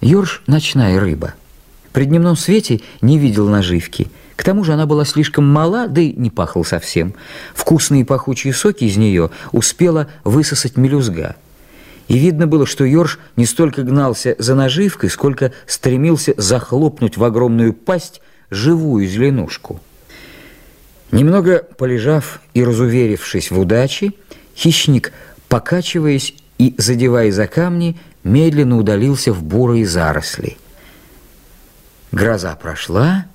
Ёрш – ночная рыба. При дневном свете не видел наживки. К тому же она была слишком мала, да и не пахла совсем. Вкусные пахучие соки из нее успела высосать мелюзга. И видно было, что Ёрш не столько гнался за наживкой, сколько стремился захлопнуть в огромную пасть живую зеленушку. Немного полежав и разуверившись в удаче, хищник, покачиваясь и задевая за камни, медленно удалился в бурые заросли. Гроза прошла,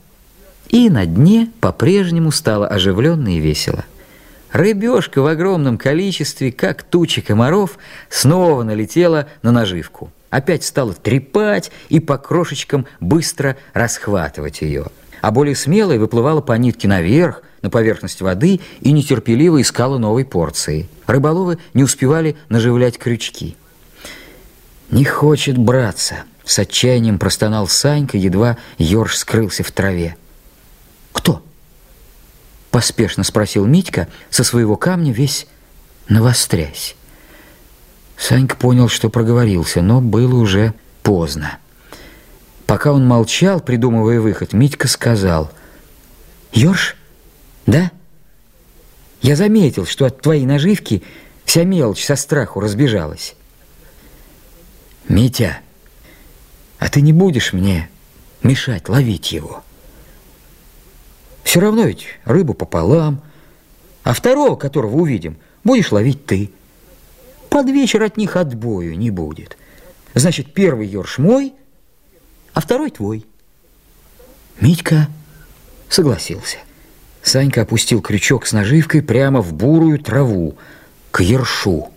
и на дне по-прежнему стало оживленно и весело. Рыбешка в огромном количестве, как тучи комаров, снова налетела на наживку. Опять стала трепать и по крошечкам быстро расхватывать ее. А более смелая выплывала по нитке наверх, на поверхность воды и нетерпеливо искала новой порции. Рыболовы не успевали наживлять крючки. «Не хочет браться», — с отчаянием простонал Санька, едва Ёрш скрылся в траве. «Кто?» — поспешно спросил Митька, со своего камня весь навострясь. Санька понял, что проговорился, но было уже поздно. Пока он молчал, придумывая выход, Митька сказал, «Ёрш, да? Я заметил, что от твоей наживки вся мелочь со страху разбежалась». «Митя, а ты не будешь мне мешать ловить его?» «Все равно ведь рыбу пополам, а второго, которого увидим, будешь ловить ты. Под вечер от них отбою не будет. Значит, первый ерш мой, а второй твой». Митька согласился. Санька опустил крючок с наживкой прямо в бурую траву, к ершу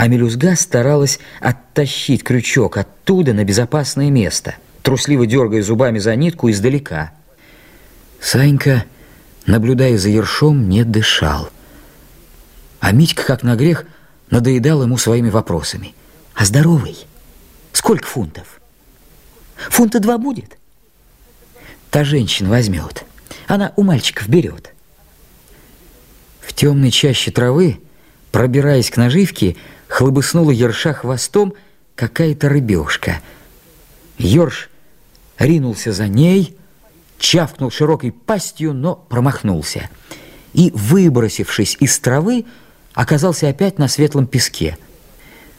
а мелюзга старалась оттащить крючок оттуда на безопасное место, трусливо дергая зубами за нитку издалека. Санька, наблюдая за ершом, не дышал. А Митька, как на грех, надоедал ему своими вопросами. «А здоровый? Сколько фунтов? Фунта два будет?» «Та женщина возьмет. Она у мальчиков берет». В темной чаще травы, пробираясь к наживке, хлобыснула ерша хвостом какая-то рыбешка. Ерш ринулся за ней, чавкнул широкой пастью, но промахнулся. И, выбросившись из травы, оказался опять на светлом песке.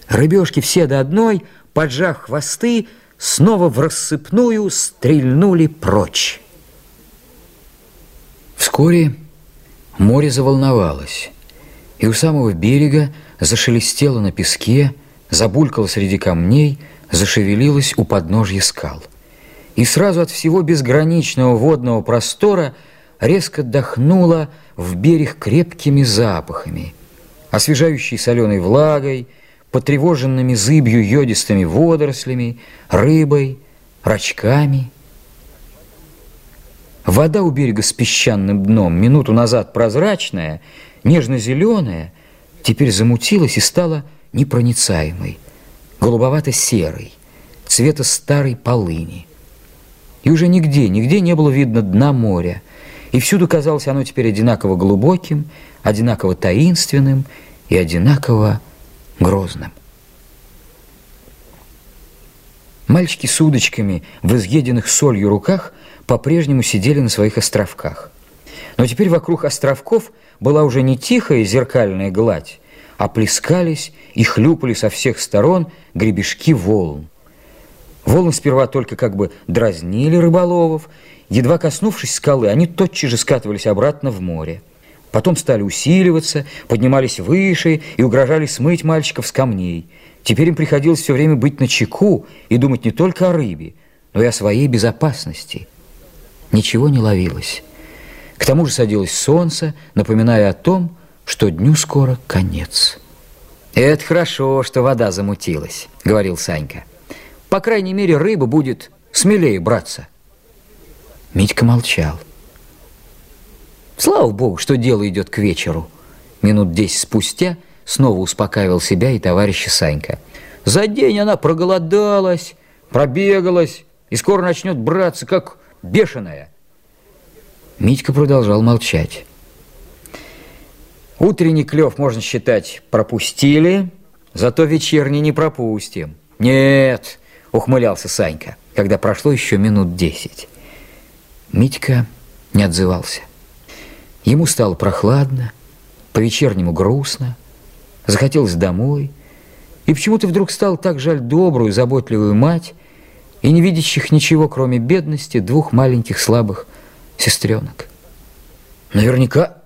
Рыбешки все до одной, поджав хвосты, снова в рассыпную стрельнули прочь. Вскоре море заволновалось, и у самого берега зашелестело на песке, забулькало среди камней, зашевелилось у подножья скал. И сразу от всего безграничного водного простора резко дохнуло в берег крепкими запахами, освежающей соленой влагой, потревоженными зыбью йодистыми водорослями, рыбой, рачками. Вода у берега с песчаным дном, минуту назад прозрачная, нежно-зеленая, теперь замутилась и стала непроницаемой, голубовато-серой, цвета старой полыни. И уже нигде, нигде не было видно дна моря, и всюду казалось оно теперь одинаково глубоким, одинаково таинственным и одинаково грозным. Мальчики с удочками в изъеденных солью руках по-прежнему сидели на своих островках. Но теперь вокруг островков была уже не тихая зеркальная гладь, а плескались и хлюпали со всех сторон гребешки волн. Волны сперва только как бы дразнили рыболовов, едва коснувшись скалы, они тотчас же скатывались обратно в море. Потом стали усиливаться, поднимались выше и угрожали смыть мальчиков с камней. Теперь им приходилось все время быть на чеку и думать не только о рыбе, но и о своей безопасности. Ничего не ловилось. К тому же садилось солнце, напоминая о том, что дню скоро конец. «Это хорошо, что вода замутилась», — говорил Санька. «По крайней мере, рыба будет смелее браться». Митька молчал. Слава богу, что дело идет к вечеру. Минут десять спустя снова успокаивал себя и товарища Санька. За день она проголодалась, пробегалась и скоро начнет браться, как бешеная. Митька продолжал молчать. Утренний клев, можно считать, пропустили, зато вечерний не пропустим. Нет, ухмылялся Санька, когда прошло еще минут десять. Митька не отзывался. Ему стало прохладно, по-вечернему грустно, захотелось домой, и почему-то вдруг стал так жаль добрую, заботливую мать и не видящих ничего, кроме бедности, двух маленьких слабых сестренок. Наверняка